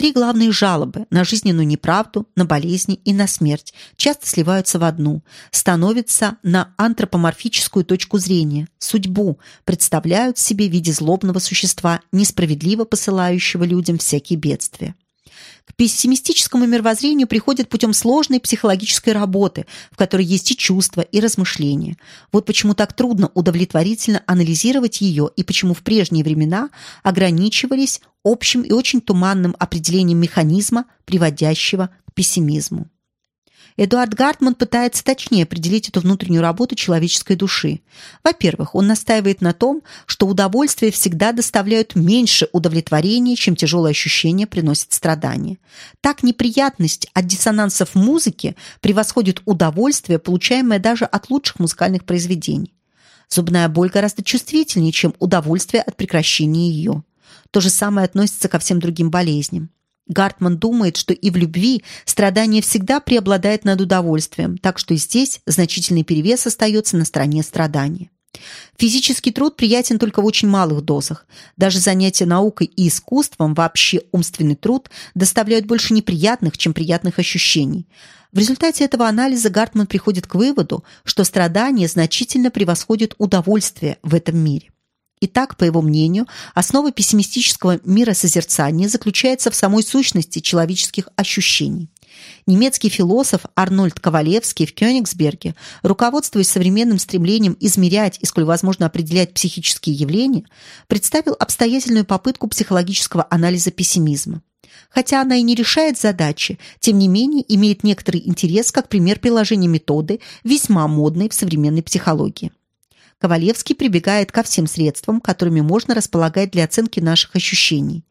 Три главные жалобы на жизненную неправду, на болезни и на смерть часто сливаются в одну, становятся на антропоморфическую точку зрения, судьбу, представляют себе в виде злобного существа, несправедливо посылающего людям всякие бедствия. К пессимистическому мировоззрению приходят путем сложной психологической работы, в которой есть и чувства, и размышления. Вот почему так трудно удовлетворительно анализировать ее и почему в прежние времена ограничивались общим и очень туманным определением механизма, приводящего к пессимизму. Эдуард Гартман пытается точнее определить эту внутреннюю работу человеческой души. Во-первых, он настаивает на том, что удовольствия всегда доставляют меньше удовлетворения, чем тяжелые ощущения приносят страдания. Так неприятность от диссонансов музыки превосходит удовольствие, получаемое даже от лучших музыкальных произведений. Зубная боль гораздо чувствительнее, чем удовольствие от прекращения ее. То же самое относится ко всем другим болезням. Гартман думает, что и в любви страдание всегда преобладает над удовольствием, так что здесь значительный перевес остается на стороне страдания. Физический труд приятен только в очень малых дозах. Даже занятия наукой и искусством, вообще умственный труд, доставляют больше неприятных, чем приятных ощущений. В результате этого анализа Гартман приходит к выводу, что страдание значительно превосходит удовольствие в этом мире. Итак, по его мнению, основа пессимистического миросозерцания заключается в самой сущности человеческих ощущений. Немецкий философ Арнольд Ковалевский в Кёнигсберге, руководствуясь современным стремлением измерять и, сколь возможно, определять психические явления, представил обстоятельную попытку психологического анализа пессимизма. Хотя она и не решает задачи, тем не менее имеет некоторый интерес как пример приложения методы, весьма модной в современной психологии. Ковалевский прибегает ко всем средствам, которыми можно располагать для оценки наших ощущений.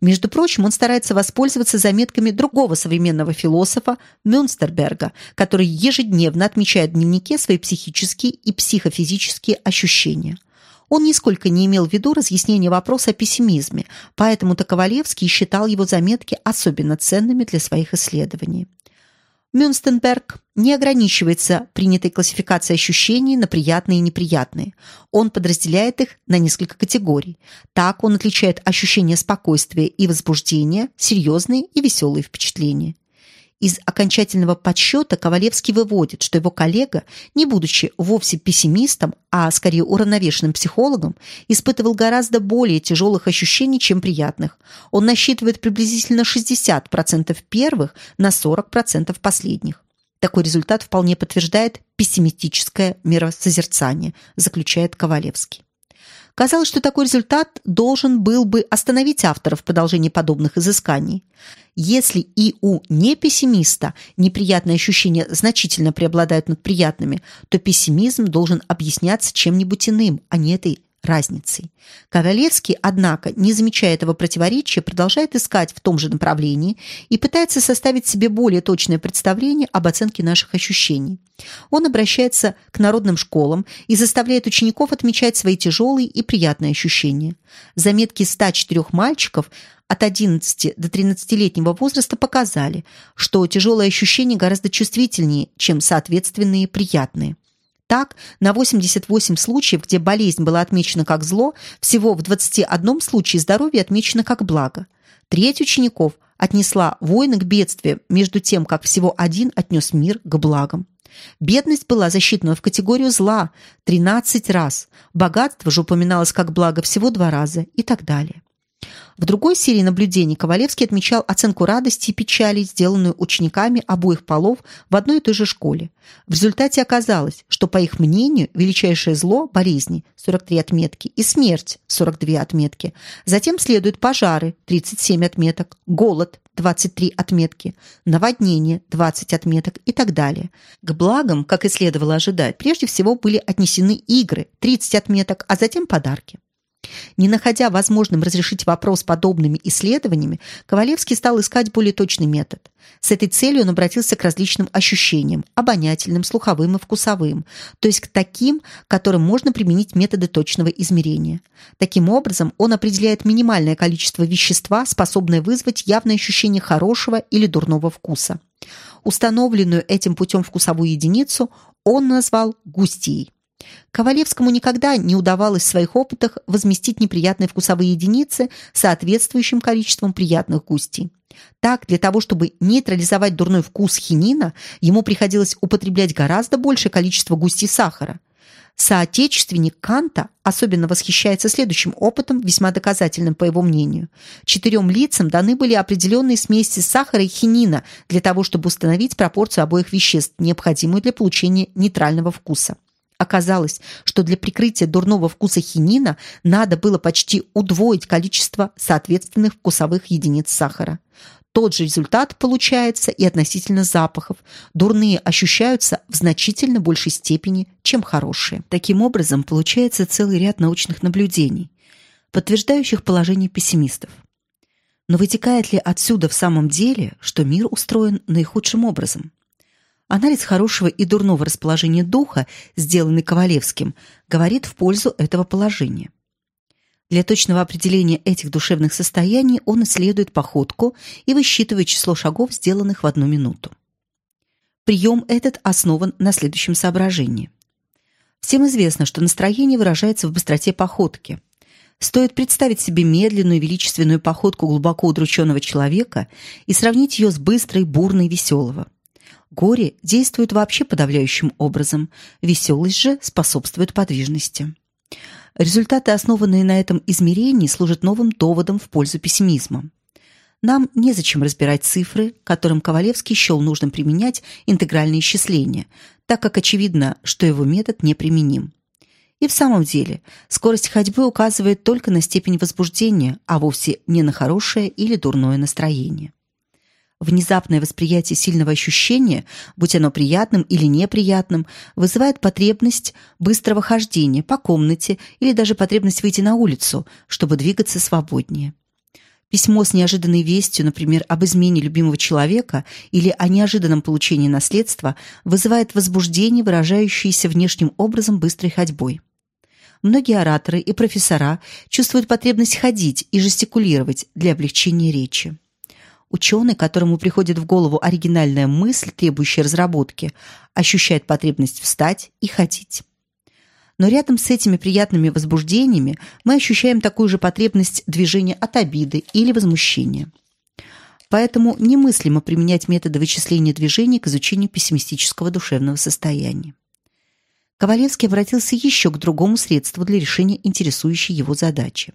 Между прочим, он старается воспользоваться заметками другого современного философа Мюнстерберга, который ежедневно отмечает в дневнике свои психические и психофизические ощущения. Он нисколько не имел в виду разъяснения вопроса о пессимизме, поэтому-то Ковалевский считал его заметки особенно ценными для своих исследований. Мюнстенберг не ограничивается принятой классификацией ощущений на приятные и неприятные. Он подразделяет их на несколько категорий. Так он отличает ощущения спокойствия и возбуждения, серьезные и веселые впечатления. Из окончательного подсчета Ковалевский выводит, что его коллега, не будучи вовсе пессимистом, а скорее уравновешенным психологом, испытывал гораздо более тяжелых ощущений, чем приятных. Он насчитывает приблизительно 60% первых на 40% последних. Такой результат вполне подтверждает пессимистическое миросозерцание, заключает Ковалевский. Казалось, что такой результат должен был бы остановить автора в продолжении подобных изысканий. Если и у непессимиста неприятные ощущения значительно преобладают над приятными, то пессимизм должен объясняться чем-нибудь иным, а не этой разницей. Ковалевский, однако, не замечая этого противоречия, продолжает искать в том же направлении и пытается составить себе более точное представление об оценке наших ощущений. Он обращается к народным школам и заставляет учеников отмечать свои тяжелые и приятные ощущения. Заметки 104 мальчиков от 11 до 13-летнего возраста показали, что тяжелые ощущения гораздо чувствительнее, чем соответственные приятные. Так, на 88 случаев, где болезнь была отмечена как зло, всего в 21 случае здоровье отмечено как благо. Треть учеников отнесла войны к бедствиям, между тем, как всего один отнес мир к благам. Бедность была засчитана в категорию зла 13 раз, богатство же упоминалось как благо всего два раза и так далее. В другой серии наблюдений Ковалевский отмечал оценку радости и печали, сделанную учениками обоих полов в одной и той же школе. В результате оказалось, что, по их мнению, величайшее зло – болезни – 43 отметки, и смерть – 42 отметки. Затем следуют пожары – 37 отметок, голод – 23 отметки, наводнение – 20 отметок и так далее. К благам, как и следовало ожидать, прежде всего были отнесены игры – 30 отметок, а затем подарки. Не находя возможным разрешить вопрос подобными исследованиями, Ковалевский стал искать более точный метод. С этой целью он обратился к различным ощущениям – обонятельным, слуховым и вкусовым, то есть к таким, которым можно применить методы точного измерения. Таким образом, он определяет минимальное количество вещества, способное вызвать явное ощущение хорошего или дурного вкуса. Установленную этим путем вкусовую единицу он назвал густией. Ковалевскому никогда не удавалось в своих опытах возместить неприятные вкусовые единицы соответствующим количеством приятных густей. Так, для того, чтобы нейтрализовать дурной вкус хинина, ему приходилось употреблять гораздо большее количество густи сахара. Соотечественник Канта особенно восхищается следующим опытом, весьма доказательным, по его мнению. Четырем лицам даны были определенные смеси сахара и хинина для того, чтобы установить пропорцию обоих веществ, необходимую для получения нейтрального вкуса. Оказалось, что для прикрытия дурного вкуса хинина надо было почти удвоить количество соответственных вкусовых единиц сахара. Тот же результат получается и относительно запахов. Дурные ощущаются в значительно большей степени, чем хорошие. Таким образом, получается целый ряд научных наблюдений, подтверждающих положение пессимистов. Но вытекает ли отсюда в самом деле, что мир устроен наихудшим образом? Анализ хорошего и дурного расположения духа, сделанный Ковалевским, говорит в пользу этого положения. Для точного определения этих душевных состояний он исследует походку и высчитывает число шагов, сделанных в одну минуту. Прием этот основан на следующем соображении. Всем известно, что настроение выражается в быстроте походки. Стоит представить себе медленную величественную походку глубоко удрученного человека и сравнить ее с быстрой, бурной, веселого. Горе действует вообще подавляющим образом, веселость же способствует подвижности. Результаты, основанные на этом измерении, служат новым доводом в пользу пессимизма. Нам незачем разбирать цифры, которым Ковалевский счел нужным применять интегральные исчисления, так как очевидно, что его метод неприменим. И в самом деле, скорость ходьбы указывает только на степень возбуждения, а вовсе не на хорошее или дурное настроение. Внезапное восприятие сильного ощущения, будь оно приятным или неприятным, вызывает потребность быстрого хождения по комнате или даже потребность выйти на улицу, чтобы двигаться свободнее. Письмо с неожиданной вестью, например, об измене любимого человека или о неожиданном получении наследства, вызывает возбуждение, выражающееся внешним образом быстрой ходьбой. Многие ораторы и профессора чувствуют потребность ходить и жестикулировать для облегчения речи. Ученый, которому приходит в голову оригинальная мысль, требующая разработки, ощущает потребность встать и ходить. Но рядом с этими приятными возбуждениями мы ощущаем такую же потребность движения от обиды или возмущения. Поэтому немыслимо применять методы вычисления движений к изучению пессимистического душевного состояния. Ковалевский обратился еще к другому средству для решения интересующей его задачи.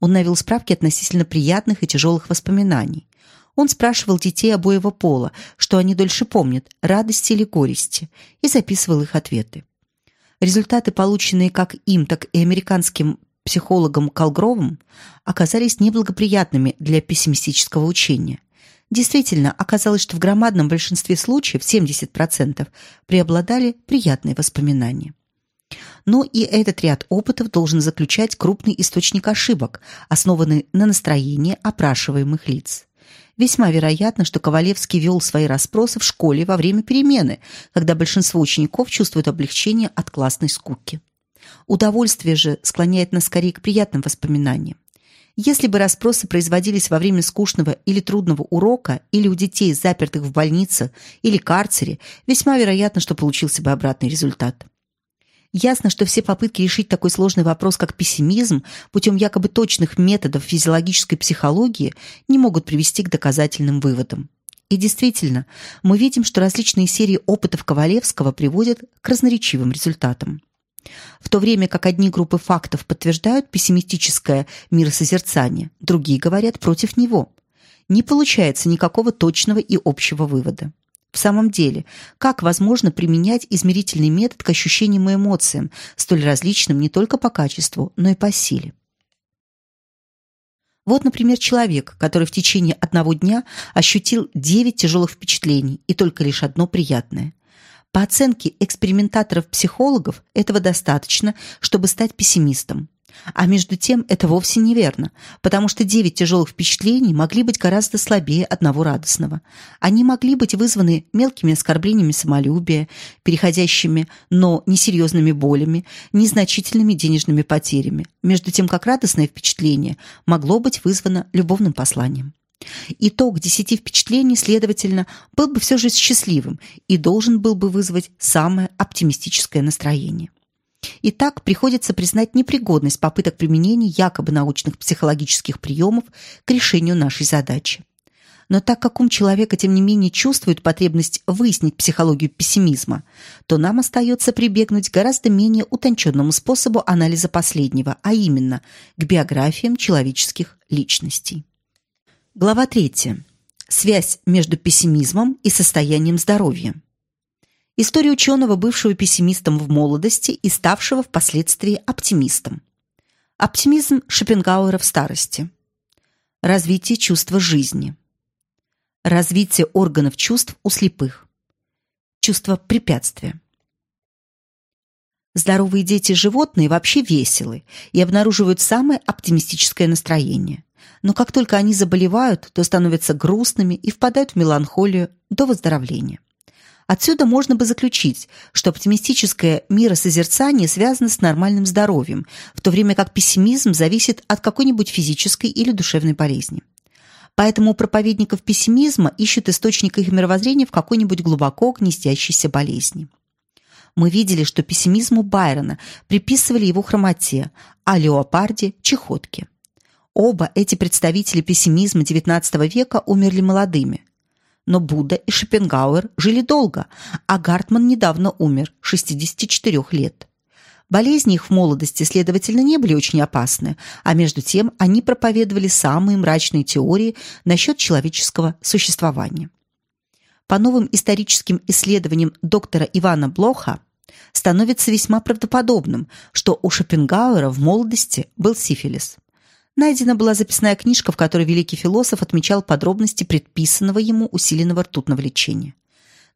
Он навел справки относительно приятных и тяжелых воспоминаний, он спрашивал детей обоего пола, что они дольше помнят, радости или горести, и записывал их ответы. Результаты, полученные как им, так и американским психологом Колгровым, оказались неблагоприятными для пессимистического учения. Действительно, оказалось, что в громадном большинстве случаев, 70%, преобладали приятные воспоминания. Но и этот ряд опытов должен заключать крупный источник ошибок, основанный на настроении опрашиваемых лиц. Весьма вероятно, что Ковалевский вел свои расспросы в школе во время перемены, когда большинство учеников чувствует облегчение от классной скуки. Удовольствие же склоняет нас скорее к приятным воспоминаниям. Если бы расспросы производились во время скучного или трудного урока или у детей, запертых в больнице или карцере, весьма вероятно, что получился бы обратный результат. Ясно, что все попытки решить такой сложный вопрос, как пессимизм, путем якобы точных методов физиологической психологии, не могут привести к доказательным выводам. И действительно, мы видим, что различные серии опытов Ковалевского приводят к разноречивым результатам. В то время как одни группы фактов подтверждают пессимистическое миросозерцание, другие говорят против него. Не получается никакого точного и общего вывода. В самом деле, как возможно применять измерительный метод к ощущениям и эмоциям, столь различным не только по качеству, но и по силе? Вот, например, человек, который в течение одного дня ощутил 9 тяжелых впечатлений и только лишь одно приятное. По оценке экспериментаторов-психологов этого достаточно, чтобы стать пессимистом. А между тем это вовсе неверно, потому что девять тяжелых впечатлений могли быть гораздо слабее одного радостного. Они могли быть вызваны мелкими оскорблениями самолюбия, переходящими, но несерьезными болями, незначительными денежными потерями, между тем как радостное впечатление могло быть вызвано любовным посланием. Итог десяти впечатлений, следовательно, был бы все же счастливым и должен был бы вызвать самое оптимистическое настроение. Итак, приходится признать непригодность попыток применения якобы научных психологических приемов к решению нашей задачи. Но так как ум человека, тем не менее, чувствует потребность выяснить психологию пессимизма, то нам остается прибегнуть к гораздо менее утонченному способу анализа последнего, а именно к биографиям человеческих личностей. Глава 3. Связь между пессимизмом и состоянием здоровья. История ученого, бывшего пессимистом в молодости и ставшего впоследствии оптимистом. Оптимизм Шопенгауэра в старости. Развитие чувства жизни. Развитие органов чувств у слепых. Чувство препятствия. Здоровые дети и животные вообще веселы и обнаруживают самое оптимистическое настроение. Но как только они заболевают, то становятся грустными и впадают в меланхолию до выздоровления. Отсюда можно бы заключить, что оптимистическое миросозерцание связано с нормальным здоровьем, в то время как пессимизм зависит от какой-нибудь физической или душевной болезни. Поэтому у проповедников пессимизма ищут источник их мировоззрения в какой-нибудь глубоко гнездящейся болезни. Мы видели, что пессимизму Байрона приписывали его хромоте, а леопарде – чехотке. Оба эти представители пессимизма XIX века умерли молодыми – но Будда и Шопенгауэр жили долго, а Гартман недавно умер, 64 лет. Болезни их в молодости, следовательно, не были очень опасны, а между тем они проповедовали самые мрачные теории насчет человеческого существования. По новым историческим исследованиям доктора Ивана Блоха становится весьма правдоподобным, что у Шопенгауэра в молодости был сифилис. Найдена была записная книжка, в которой великий философ отмечал подробности предписанного ему усиленного ртутного лечения.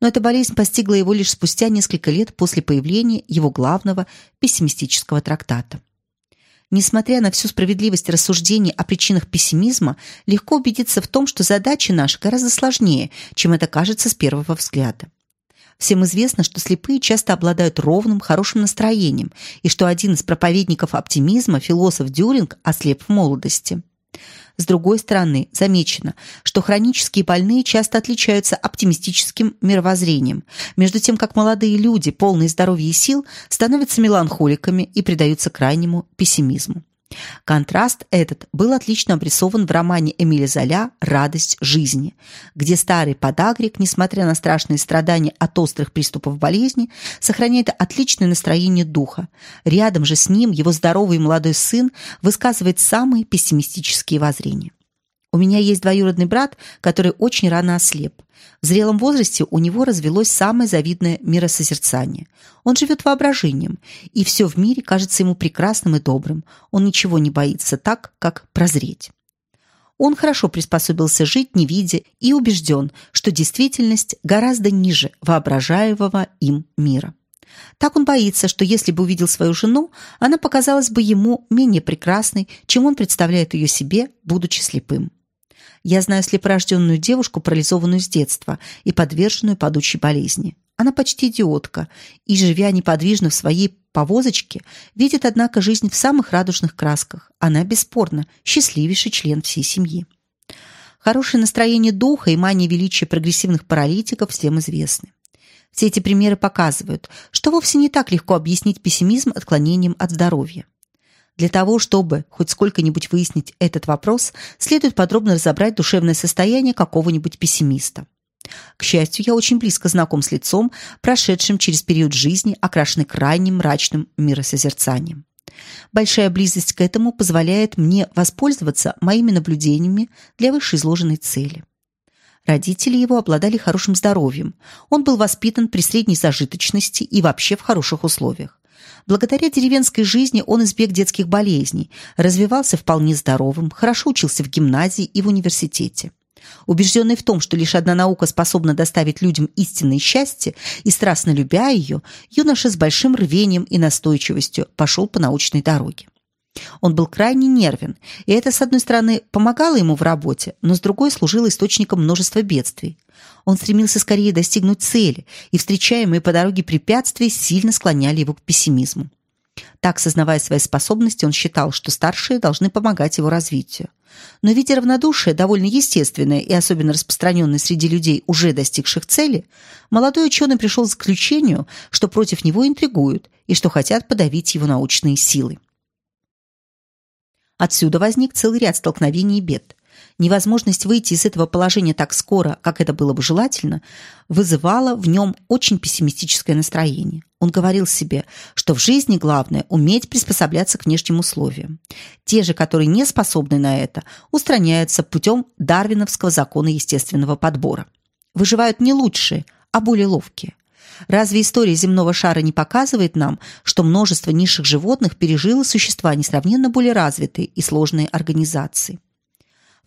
Но эта болезнь постигла его лишь спустя несколько лет после появления его главного пессимистического трактата. Несмотря на всю справедливость рассуждений о причинах пессимизма, легко убедиться в том, что задача наша гораздо сложнее, чем это кажется с первого взгляда. Всем известно, что слепые часто обладают ровным, хорошим настроением, и что один из проповедников оптимизма, философ Дюринг, ослеп в молодости. С другой стороны, замечено, что хронические больные часто отличаются оптимистическим мировоззрением, между тем как молодые люди, полные здоровья и сил, становятся меланхоликами и предаются крайнему пессимизму. Контраст этот был отлично обрисован в романе Эмиля Золя «Радость жизни», где старый подагрик, несмотря на страшные страдания от острых приступов болезни, сохраняет отличное настроение духа. Рядом же с ним его здоровый молодой сын высказывает самые пессимистические воззрения. У меня есть двоюродный брат, который очень рано ослеп. В зрелом возрасте у него развелось самое завидное миросозерцание. Он живет воображением, и все в мире кажется ему прекрасным и добрым. Он ничего не боится так, как прозреть. Он хорошо приспособился жить, не видя, и убежден, что действительность гораздо ниже воображаемого им мира. Так он боится, что если бы увидел свою жену, она показалась бы ему менее прекрасной, чем он представляет ее себе, будучи слепым. Я знаю слепорожденную девушку, парализованную с детства и подверженную падучей болезни. Она почти идиотка и, живя неподвижно в своей повозочке, видит, однако, жизнь в самых радужных красках. Она, бесспорно, счастливейший член всей семьи. Хорошее настроение духа и мания величия прогрессивных паралитиков всем известны. Все эти примеры показывают, что вовсе не так легко объяснить пессимизм отклонением от здоровья. Для того, чтобы хоть сколько-нибудь выяснить этот вопрос, следует подробно разобрать душевное состояние какого-нибудь пессимиста. К счастью, я очень близко знаком с лицом, прошедшим через период жизни, окрашенный крайним мрачным миросозерцанием. Большая близость к этому позволяет мне воспользоваться моими наблюдениями для вышеизложенной цели. Родители его обладали хорошим здоровьем. Он был воспитан при средней зажиточности и вообще в хороших условиях. Благодаря деревенской жизни он избег детских болезней, развивался вполне здоровым, хорошо учился в гимназии и в университете. Убежденный в том, что лишь одна наука способна доставить людям истинное счастье, и страстно любя ее, юноша с большим рвением и настойчивостью пошел по научной дороге. Он был крайне нервен, и это, с одной стороны, помогало ему в работе, но с другой служило источником множества бедствий. Он стремился скорее достигнуть цели, и встречаемые по дороге препятствия сильно склоняли его к пессимизму. Так, сознавая свои способности, он считал, что старшие должны помогать его развитию. Но видя равнодушие, довольно естественное и особенно распространенное среди людей, уже достигших цели, молодой ученый пришел к заключению, что против него интригуют и что хотят подавить его научные силы. Отсюда возник целый ряд столкновений и бед. Невозможность выйти из этого положения так скоро, как это было бы желательно, вызывала в нем очень пессимистическое настроение. Он говорил себе, что в жизни главное – уметь приспосабляться к внешним условиям. Те же, которые не способны на это, устраняются путем дарвиновского закона естественного подбора. Выживают не лучшие, а более ловкие. Разве история земного шара не показывает нам, что множество низших животных пережило существа несравненно более развитые и сложные организации?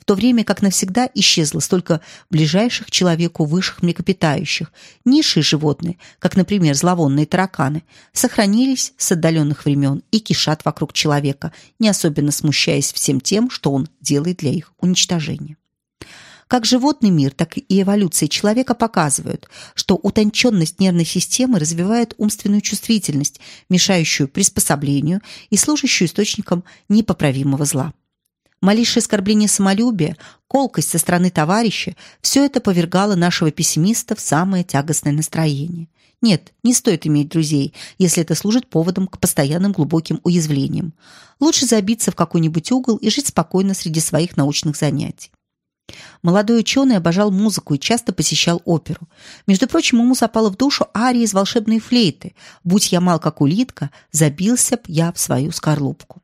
В то время как навсегда исчезло столько ближайших человеку высших млекопитающих. Низшие животные, как, например, зловонные тараканы, сохранились с отдаленных времен и кишат вокруг человека, не особенно смущаясь всем тем, что он делает для их уничтожения. Как животный мир, так и эволюция человека показывают, что утонченность нервной системы развивает умственную чувствительность, мешающую приспособлению и служащую источником непоправимого зла. Малейшее оскорбление самолюбия, колкость со стороны товарища – все это повергало нашего пессимиста в самое тягостное настроение. Нет, не стоит иметь друзей, если это служит поводом к постоянным глубоким уязвлениям. Лучше забиться в какой-нибудь угол и жить спокойно среди своих научных занятий. Молодой ученый обожал музыку и часто посещал оперу. Между прочим, ему запала в душу ария из волшебной флейты «Будь я мал, как улитка, забился б я в свою скорлупку».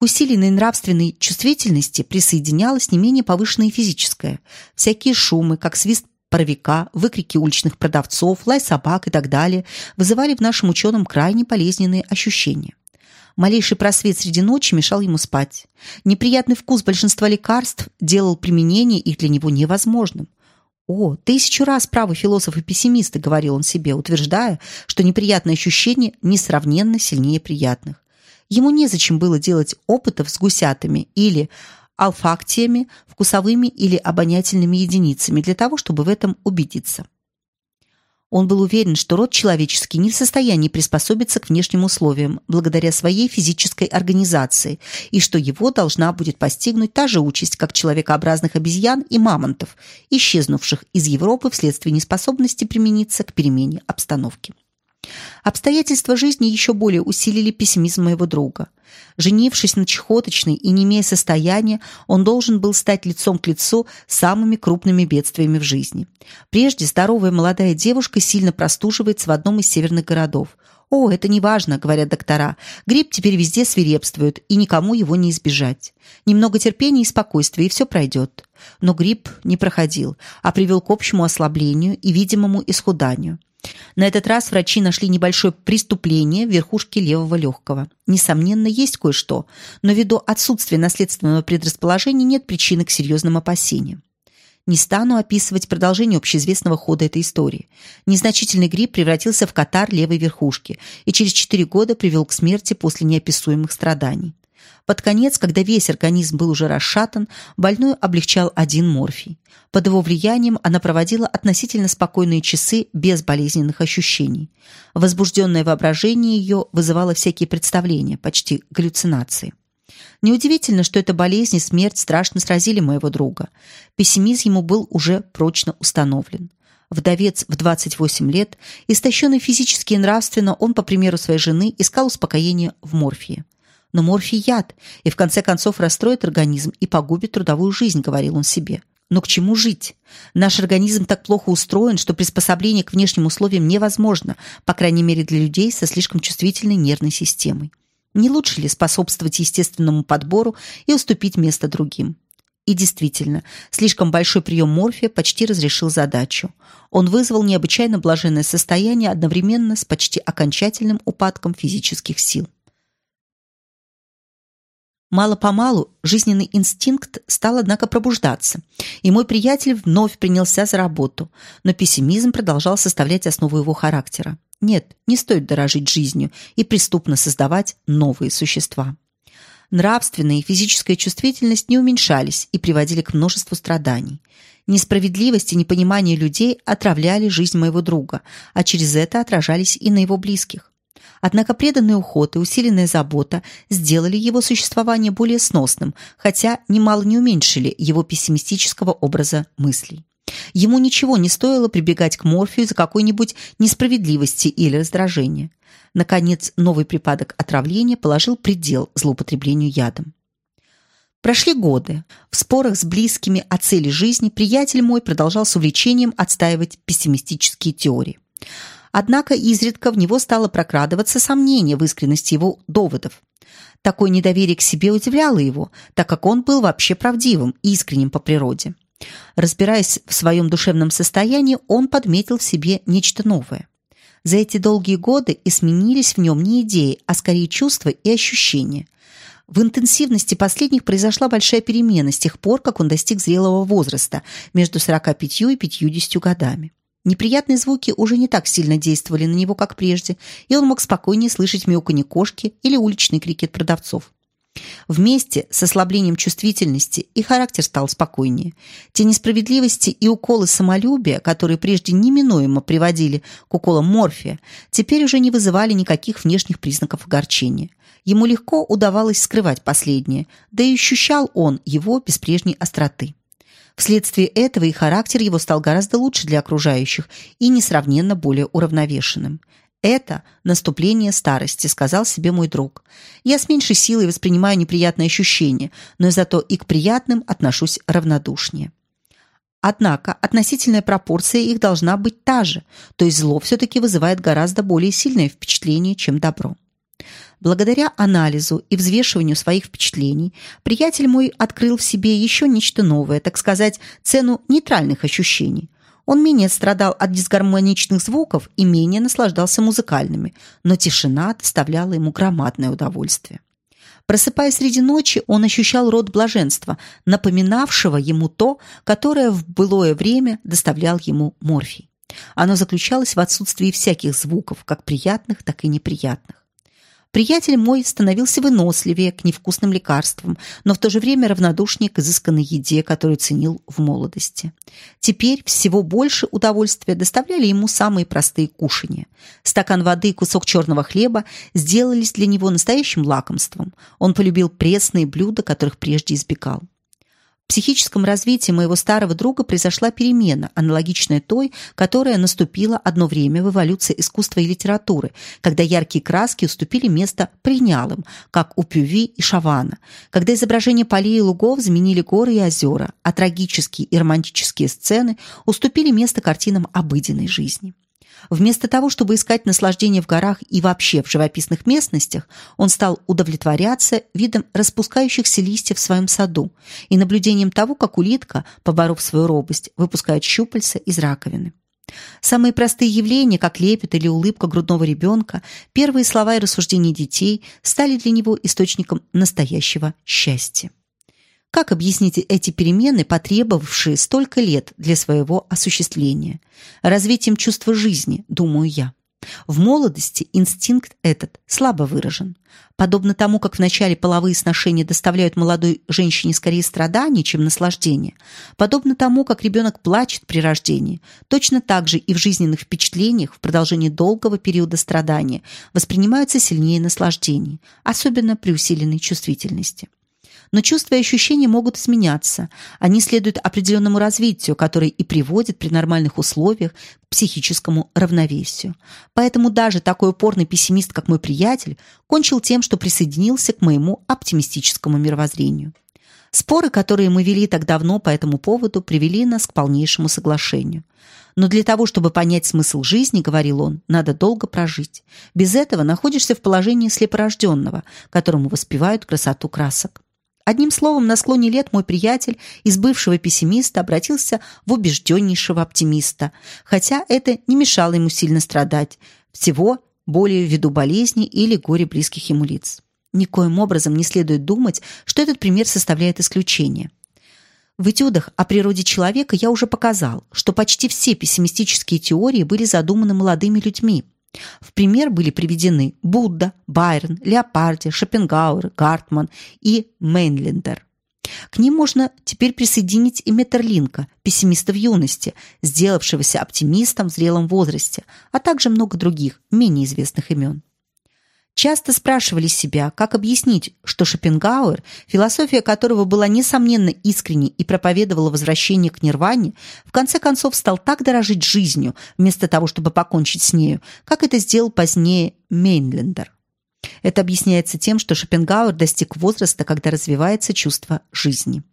К усиленной нравственной чувствительности присоединялась не менее повышенная физическая. Всякие шумы, как свист паровика, выкрики уличных продавцов, лай собак и так далее, вызывали в нашем ученом крайне болезненные ощущения. Малейший просвет среди ночи мешал ему спать. Неприятный вкус большинства лекарств делал применение их для него невозможным. «О, тысячу раз правы философы-пессимисты», — говорил он себе, утверждая, что неприятные ощущения несравненно сильнее приятных. Ему незачем было делать опытов с гусятами или алфактиями, вкусовыми или обонятельными единицами для того, чтобы в этом убедиться. Он был уверен, что род человеческий не в состоянии приспособиться к внешним условиям благодаря своей физической организации и что его должна будет постигнуть та же участь, как человекообразных обезьян и мамонтов, исчезнувших из Европы вследствие неспособности примениться к перемене обстановки. Обстоятельства жизни еще более усилили пессимизм моего друга. Женившись на чехоточной и не имея состояния, он должен был стать лицом к лицу с самыми крупными бедствиями в жизни. Прежде здоровая молодая девушка сильно простуживается в одном из северных городов. «О, это не важно», — говорят доктора. «Грипп теперь везде свирепствует, и никому его не избежать. Немного терпения и спокойствия, и все пройдет». Но грипп не проходил, а привел к общему ослаблению и видимому исхуданию. На этот раз врачи нашли небольшое преступление в верхушке левого легкого. Несомненно, есть кое-что, но ввиду отсутствия наследственного предрасположения нет причины к серьезным опасениям. Не стану описывать продолжение общеизвестного хода этой истории. Незначительный грипп превратился в катар левой верхушки и через 4 года привел к смерти после неописуемых страданий. Под конец, когда весь организм был уже расшатан, больную облегчал один морфий. Под его влиянием она проводила относительно спокойные часы без болезненных ощущений. Возбужденное воображение ее вызывало всякие представления, почти галлюцинации. Неудивительно, что эта болезнь и смерть страшно сразили моего друга. Пессимизм ему был уже прочно установлен. Вдовец в 28 лет, истощенный физически и нравственно, он, по примеру своей жены, искал успокоения в морфии. Но морфий – яд, и в конце концов расстроит организм и погубит трудовую жизнь, говорил он себе. Но к чему жить? Наш организм так плохо устроен, что приспособление к внешним условиям невозможно, по крайней мере для людей со слишком чувствительной нервной системой. Не лучше ли способствовать естественному подбору и уступить место другим? И действительно, слишком большой прием морфия почти разрешил задачу. Он вызвал необычайно блаженное состояние одновременно с почти окончательным упадком физических сил. Мало-помалу жизненный инстинкт стал, однако, пробуждаться, и мой приятель вновь принялся за работу, но пессимизм продолжал составлять основу его характера. Нет, не стоит дорожить жизнью и преступно создавать новые существа. Нравственная и физическая чувствительность не уменьшались и приводили к множеству страданий. Несправедливость и непонимание людей отравляли жизнь моего друга, а через это отражались и на его близких. Однако преданный уход и усиленная забота сделали его существование более сносным, хотя немало не уменьшили его пессимистического образа мыслей. Ему ничего не стоило прибегать к морфию за какой-нибудь несправедливости или раздражения. Наконец, новый припадок отравления положил предел злоупотреблению ядом. Прошли годы. В спорах с близкими о цели жизни приятель мой продолжал с увлечением отстаивать пессимистические теории. Однако изредка в него стало прокрадываться сомнение в искренности его доводов. Такое недоверие к себе удивляло его, так как он был вообще правдивым и искренним по природе. Разбираясь в своем душевном состоянии, он подметил в себе нечто новое. За эти долгие годы и сменились в нем не идеи, а скорее чувства и ощущения. В интенсивности последних произошла большая перемена с тех пор, как он достиг зрелого возраста, между 45 и 50 годами. Неприятные звуки уже не так сильно действовали на него, как прежде, и он мог спокойнее слышать мяуканье кошки или уличный крикет продавцов. Вместе с ослаблением чувствительности и характер стал спокойнее. Те несправедливости и уколы самолюбия, которые прежде неминуемо приводили к уколам морфия, теперь уже не вызывали никаких внешних признаков огорчения. Ему легко удавалось скрывать последнее, да и ощущал он его без прежней остроты. Вследствие этого и характер его стал гораздо лучше для окружающих и несравненно более уравновешенным. «Это наступление старости», — сказал себе мой друг. «Я с меньшей силой воспринимаю неприятные ощущения, но зато и к приятным отношусь равнодушнее». Однако относительная пропорция их должна быть та же, то есть зло все-таки вызывает гораздо более сильное впечатление, чем добро. Благодаря анализу и взвешиванию своих впечатлений, приятель мой открыл в себе еще нечто новое, так сказать, цену нейтральных ощущений. Он менее страдал от дисгармоничных звуков и менее наслаждался музыкальными, но тишина доставляла ему громадное удовольствие. Просыпаясь среди ночи, он ощущал род блаженства, напоминавшего ему то, которое в былое время доставлял ему морфий. Оно заключалось в отсутствии всяких звуков, как приятных, так и неприятных. Приятель мой становился выносливее к невкусным лекарствам, но в то же время равнодушнее к изысканной еде, которую ценил в молодости. Теперь всего больше удовольствия доставляли ему самые простые кушания. Стакан воды и кусок черного хлеба сделались для него настоящим лакомством. Он полюбил пресные блюда, которых прежде избегал психическом развитии моего старого друга произошла перемена, аналогичная той, которая наступила одно время в эволюции искусства и литературы, когда яркие краски уступили место принялым, как у Пюви и Шавана, когда изображения полей и лугов заменили горы и озера, а трагические и романтические сцены уступили место картинам обыденной жизни. Вместо того, чтобы искать наслаждение в горах и вообще в живописных местностях, он стал удовлетворяться видом распускающихся листьев в своем саду и наблюдением того, как улитка, поборов свою робость, выпускает щупальца из раковины. Самые простые явления, как лепет или улыбка грудного ребенка, первые слова и рассуждения детей стали для него источником настоящего счастья. Как объяснить эти перемены, потребовавшие столько лет для своего осуществления? Развитием чувства жизни, думаю я. В молодости инстинкт этот слабо выражен. Подобно тому, как в начале половые сношения доставляют молодой женщине скорее страдания, чем наслаждение, подобно тому, как ребенок плачет при рождении, точно так же и в жизненных впечатлениях в продолжении долгого периода страдания воспринимаются сильнее наслаждений, особенно при усиленной чувствительности. Но чувства и ощущения могут изменяться. Они следуют определенному развитию, которое и приводит при нормальных условиях к психическому равновесию. Поэтому даже такой упорный пессимист, как мой приятель, кончил тем, что присоединился к моему оптимистическому мировоззрению. Споры, которые мы вели так давно по этому поводу, привели нас к полнейшему соглашению. Но для того, чтобы понять смысл жизни, говорил он, надо долго прожить. Без этого находишься в положении слепорожденного, которому воспевают красоту красок. Одним словом, на склоне лет мой приятель из бывшего пессимиста обратился в убежденнейшего оптимиста, хотя это не мешало ему сильно страдать, всего более ввиду болезни или горя близких ему лиц. Никоим образом не следует думать, что этот пример составляет исключение. В этюдах о природе человека я уже показал, что почти все пессимистические теории были задуманы молодыми людьми – в пример были приведены Будда, Байрон, Леопарди, Шопенгауэр, Гартман и Мейнлендер. К ним можно теперь присоединить и Метерлинка, пессимиста в юности, сделавшегося оптимистом в зрелом возрасте, а также много других, менее известных имен часто спрашивали себя, как объяснить, что Шопенгауэр, философия которого была несомненно искренней и проповедовала возвращение к нирване, в конце концов стал так дорожить жизнью, вместо того, чтобы покончить с нею, как это сделал позднее Мейнлендер. Это объясняется тем, что Шопенгауэр достиг возраста, когда развивается чувство жизни.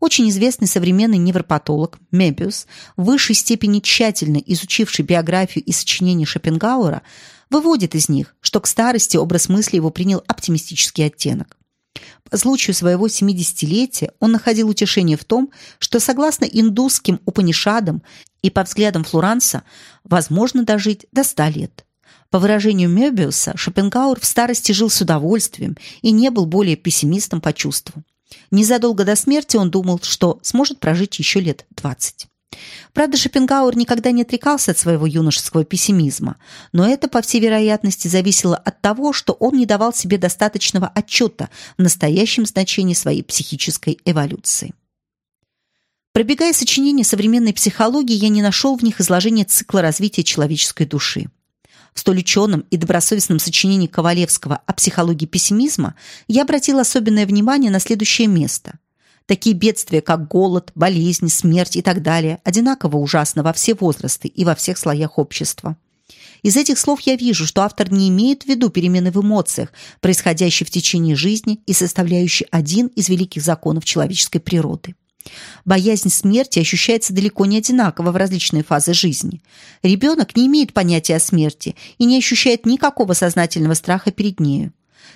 Очень известный современный невропатолог Мебиус, в высшей степени тщательно изучивший биографию и сочинения Шопенгауэра, выводит из них, что к старости образ мысли его принял оптимистический оттенок. По случаю своего 70-летия он находил утешение в том, что, согласно индусским Упанишадам и по взглядам Флоранса, возможно дожить до 100 лет. По выражению Мёбиуса, Шопенгауэр в старости жил с удовольствием и не был более пессимистом по чувству. Незадолго до смерти он думал, что сможет прожить еще лет 20. Правда, Шопенгауэр никогда не отрекался от своего юношеского пессимизма, но это, по всей вероятности, зависело от того, что он не давал себе достаточного отчета в настоящем значении своей психической эволюции. Пробегая сочинения современной психологии, я не нашел в них изложения цикла развития человеческой души. В столь ученом и добросовестном сочинении Ковалевского о психологии пессимизма я обратил особенное внимание на следующее место – Такие бедствия, как голод, болезнь, смерть и так далее, одинаково ужасно во все возрасты и во всех слоях общества. Из этих слов я вижу, что автор не имеет в виду перемены в эмоциях, происходящие в течение жизни и составляющие один из великих законов человеческой природы. Боязнь смерти ощущается далеко не одинаково в различные фазы жизни. Ребенок не имеет понятия о смерти и не ощущает никакого сознательного страха перед нею.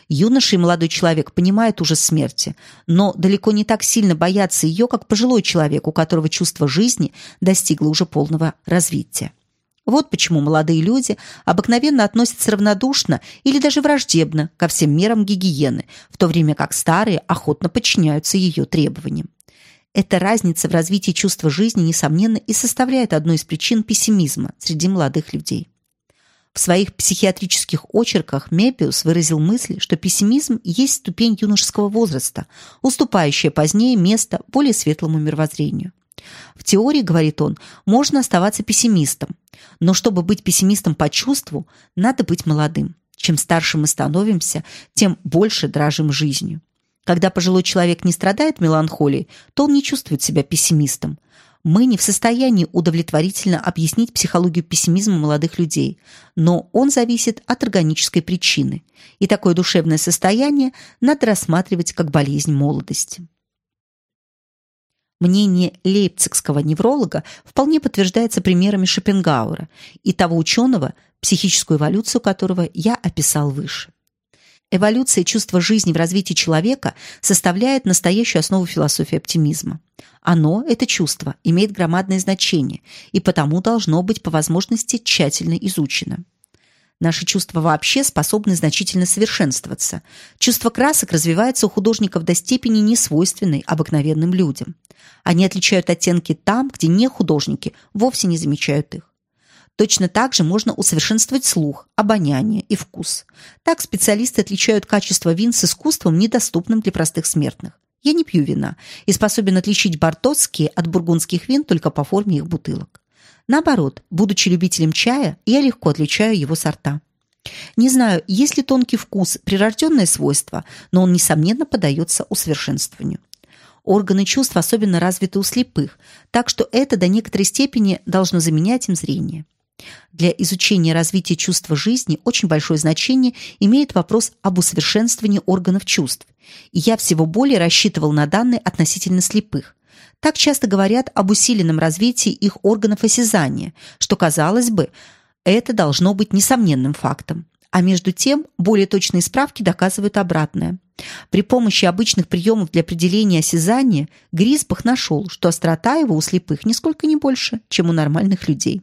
Юноша и молодой человек понимают ужас смерти, но далеко не так сильно боятся ее, как пожилой человек, у которого чувство жизни достигло уже полного развития. Вот почему молодые люди обыкновенно относятся равнодушно или даже враждебно ко всем мерам гигиены, в то время как старые охотно подчиняются ее требованиям. Эта разница в развитии чувства жизни, несомненно, и составляет одну из причин пессимизма среди молодых людей. В своих психиатрических очерках Мепиус выразил мысль, что пессимизм есть ступень юношеского возраста, уступающая позднее место более светлому мировоззрению. В теории, говорит он, можно оставаться пессимистом, но чтобы быть пессимистом по чувству, надо быть молодым. Чем старше мы становимся, тем больше дрожим жизнью. Когда пожилой человек не страдает меланхолией, то он не чувствует себя пессимистом мы не в состоянии удовлетворительно объяснить психологию пессимизма молодых людей, но он зависит от органической причины, и такое душевное состояние надо рассматривать как болезнь молодости. Мнение лейпцигского невролога вполне подтверждается примерами Шопенгауэра и того ученого, психическую эволюцию которого я описал выше. Эволюция чувства жизни в развитии человека составляет настоящую основу философии оптимизма. Оно, это чувство, имеет громадное значение и потому должно быть по возможности тщательно изучено. Наши чувства вообще способны значительно совершенствоваться. Чувство красок развивается у художников до степени несвойственной обыкновенным людям. Они отличают оттенки там, где не художники вовсе не замечают их. Точно так же можно усовершенствовать слух, обоняние и вкус. Так специалисты отличают качество вин с искусством, недоступным для простых смертных. Я не пью вина и способен отличить бартотские от бургундских вин только по форме их бутылок. Наоборот, будучи любителем чая, я легко отличаю его сорта. Не знаю, есть ли тонкий вкус прирожденное свойство, но он, несомненно, поддается усовершенствованию. Органы чувств особенно развиты у слепых, так что это до некоторой степени должно заменять им зрение. Для изучения развития чувства жизни очень большое значение имеет вопрос об усовершенствовании органов чувств. И я всего более рассчитывал на данные относительно слепых. Так часто говорят об усиленном развитии их органов осязания, что, казалось бы, это должно быть несомненным фактом. А между тем, более точные справки доказывают обратное. При помощи обычных приемов для определения осязания Грисбах нашел, что острота его у слепых нисколько не больше, чем у нормальных людей.